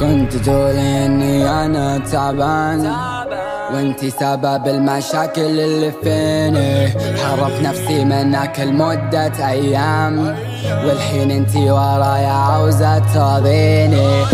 كنت تقولي اني أنا تعبان. وانتي سبب المشاكل اللي فيني. حرف نفسي منك لمدة أيام. والحين انتي ورايا عاوزة تراضيني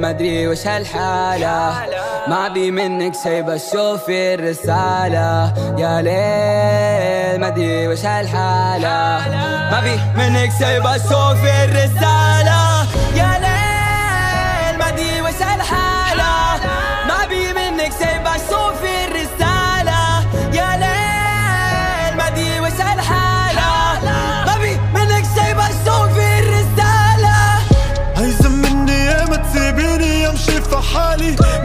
ما أدري وش هالحالة. ما بي منك شي بشوف الرسالة. يا ليل ما أدري وش هالحالة. ما بي منك شي بشوف الرسالة. يا ليل.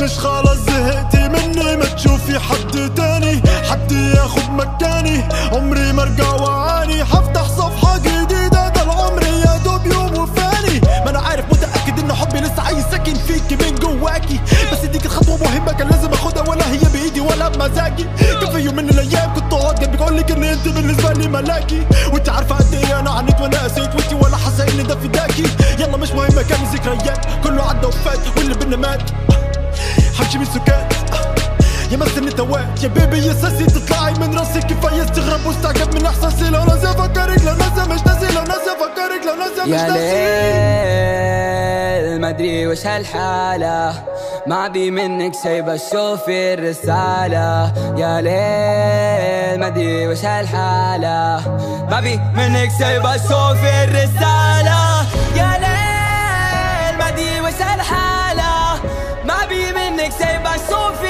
مش خلاص زهقتي مني ما تشوفي حد تاني. حد ياخد مكاني. عمري ما ارجع واعاني. هفتح صفحة جديدة ده العمر يا دوب يوم وفاني. ما أنا عارف متأكد إن حبي لسه عايز ساكن فيكي من جواكي. بس دي كانت خطوة مهمة كان لازم أخدها ولا هي بإيدي ولا بمزاجي. كان في يوم من الأيام كنت اقعد جنبك أقول لك ان أنت بالنسبة لي ملاكي. وأنت عارفة قد إيه أنا عانيت وأنا قسيت وأنت ولا حاسة إن ده فداكي. يلا مش مهمة كان ذكريات كله عدى وفات واللي بينا مات. من سكات يا مثل التوات يا بيبي يا ساسي تطلعي من راسي كفايه استغراب واستعجاب من احساسي لو ناسي افكرك لو ناسي مش ناسي لو ناسي افكرك لو ناسي مش يا ناسي ليل ما أدري وش هالحالة. ما بي منك شي بشوف الرسالة. يا ليل ما أدري وش هالحالة. ما بي منك شي بشوف الرسالة. يا ليل ما أدري وش الحالة ما بي منك شي بشوف